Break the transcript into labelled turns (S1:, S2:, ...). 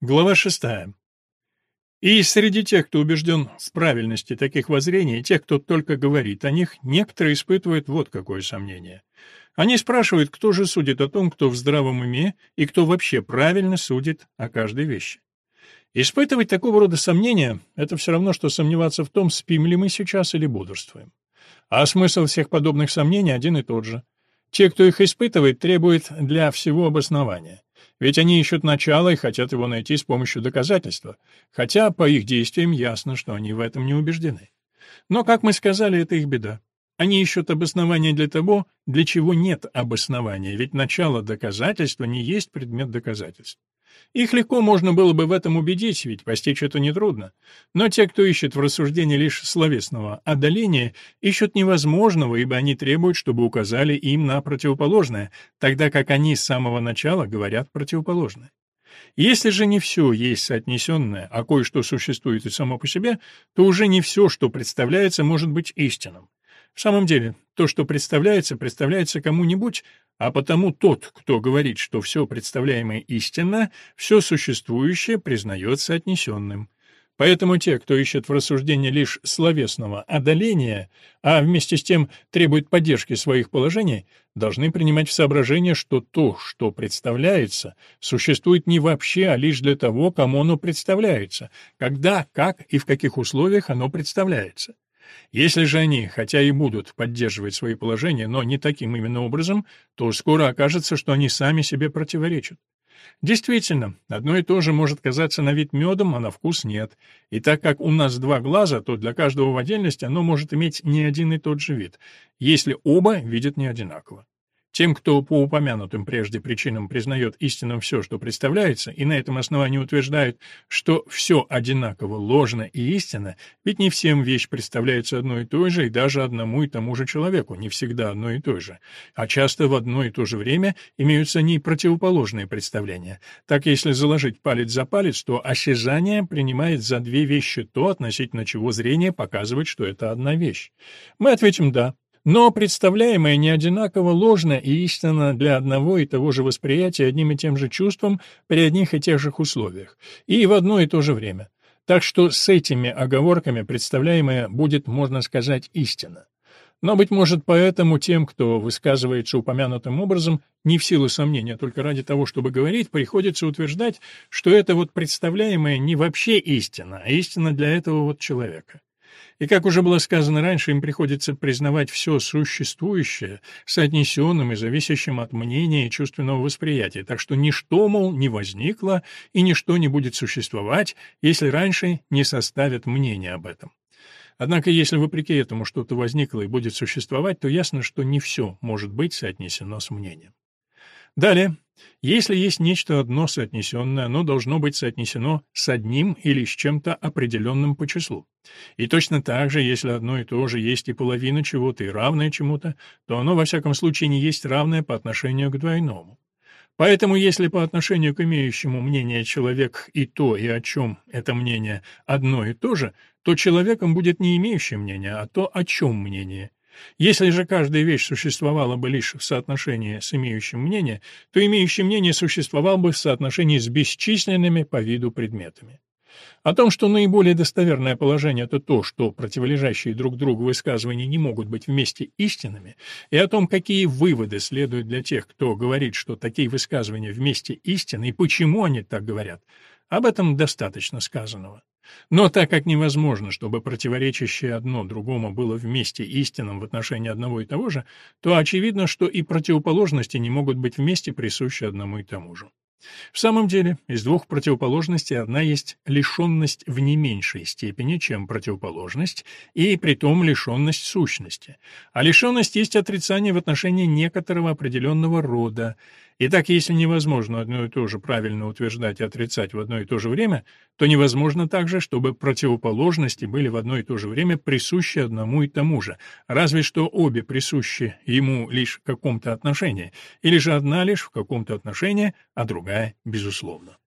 S1: Глава шестая. И среди тех, кто убежден в правильности таких воззрений, тех, кто только говорит о них, некоторые испытывают вот какое сомнение. Они спрашивают, кто же судит о том, кто в здравом уме, и кто вообще правильно судит о каждой вещи. Испытывать такого рода сомнения — это все равно, что сомневаться в том, спим ли мы сейчас или бодрствуем. А смысл всех подобных сомнений один и тот же. Те, кто их испытывает, требуют для всего обоснования. Ведь они ищут начало и хотят его найти с помощью доказательства, хотя по их действиям ясно, что они в этом не убеждены. Но, как мы сказали, это их беда. Они ищут обоснования для того, для чего нет обоснования, ведь начало доказательства не есть предмет доказательств. Их легко можно было бы в этом убедить, ведь постичь это нетрудно. Но те, кто ищет в рассуждении лишь словесного одоления, ищут невозможного, ибо они требуют, чтобы указали им на противоположное, тогда как они с самого начала говорят противоположное. Если же не все есть соотнесенное, а кое-что существует и само по себе, то уже не все, что представляется, может быть истинным. В самом деле, то, что представляется, представляется кому-нибудь, а потому тот, кто говорит, что все представляемое истинно, все существующее признается отнесенным. Поэтому те, кто ищет в рассуждении лишь словесного одоления, а вместе с тем требует поддержки своих положений, должны принимать в соображение, что то, что представляется, существует не вообще, а лишь для того, кому оно представляется, когда, как и в каких условиях оно представляется. Если же они, хотя и будут поддерживать свои положения, но не таким именно образом, то скоро окажется, что они сами себе противоречат. Действительно, одно и то же может казаться на вид медом, а на вкус нет. И так как у нас два глаза, то для каждого в отдельности оно может иметь не один и тот же вид, если оба видят не одинаково. Тем, кто по упомянутым прежде причинам признает истинным все, что представляется, и на этом основании утверждает, что все одинаково ложно и истинно, ведь не всем вещь представляется одной и той же, и даже одному и тому же человеку, не всегда одной и той же, а часто в одно и то же время имеются не противоположные представления. Так, если заложить палец за палец, то осязание принимает за две вещи то, относительно чего зрение показывает, что это одна вещь. Мы ответим «да». Но представляемое не одинаково ложно и истинно для одного и того же восприятия одним и тем же чувством при одних и тех же условиях, и в одно и то же время. Так что с этими оговорками представляемое будет, можно сказать, истинно. Но, быть может, поэтому тем, кто высказывается упомянутым образом, не в силу сомнения, только ради того, чтобы говорить, приходится утверждать, что это вот представляемое не вообще истина, а истина для этого вот человека. И, как уже было сказано раньше, им приходится признавать все существующее соотнесенным и зависящим от мнения и чувственного восприятия, так что ничто, мол, не возникло и ничто не будет существовать, если раньше не составят мнение об этом. Однако, если вопреки этому что-то возникло и будет существовать, то ясно, что не все может быть соотнесено с мнением. Далее, если есть нечто одно соотнесенное, оно должно быть соотнесено с одним или с чем-то определенным по числу. И точно так же, если одно и то же есть и половина чего-то, и равное чему-то, то оно во всяком случае не есть равное по отношению к двойному. Поэтому, если по отношению к имеющему мнение человек и то, и о чем это мнение одно и то же, то человеком будет не имеющий мнение, а то, о чем мнение. Если же каждая вещь существовала бы лишь в соотношении с имеющим мнение, то имеющий мнение существовал бы в соотношении с бесчисленными по виду предметами. О том, что наиболее достоверное положение — это то, что противолежащие друг другу высказывания не могут быть вместе истинными, и о том, какие выводы следуют для тех, кто говорит, что такие высказывания вместе истинны, и почему они так говорят, об этом достаточно сказанного. Но так как невозможно, чтобы противоречащее одно другому было вместе истинным в отношении одного и того же, то очевидно, что и противоположности не могут быть вместе присущи одному и тому же. В самом деле, из двух противоположностей одна есть лишенность в не меньшей степени, чем противоположность, и притом лишенность сущности. А лишенность есть отрицание в отношении некоторого определенного рода, Итак, если невозможно одно и то же правильно утверждать и отрицать в одно и то же время, то невозможно также, чтобы противоположности были в одно и то же время присущи одному и тому же, разве что обе присущи ему лишь в каком-то отношении, или же одна лишь в каком-то отношении, а другая безусловно.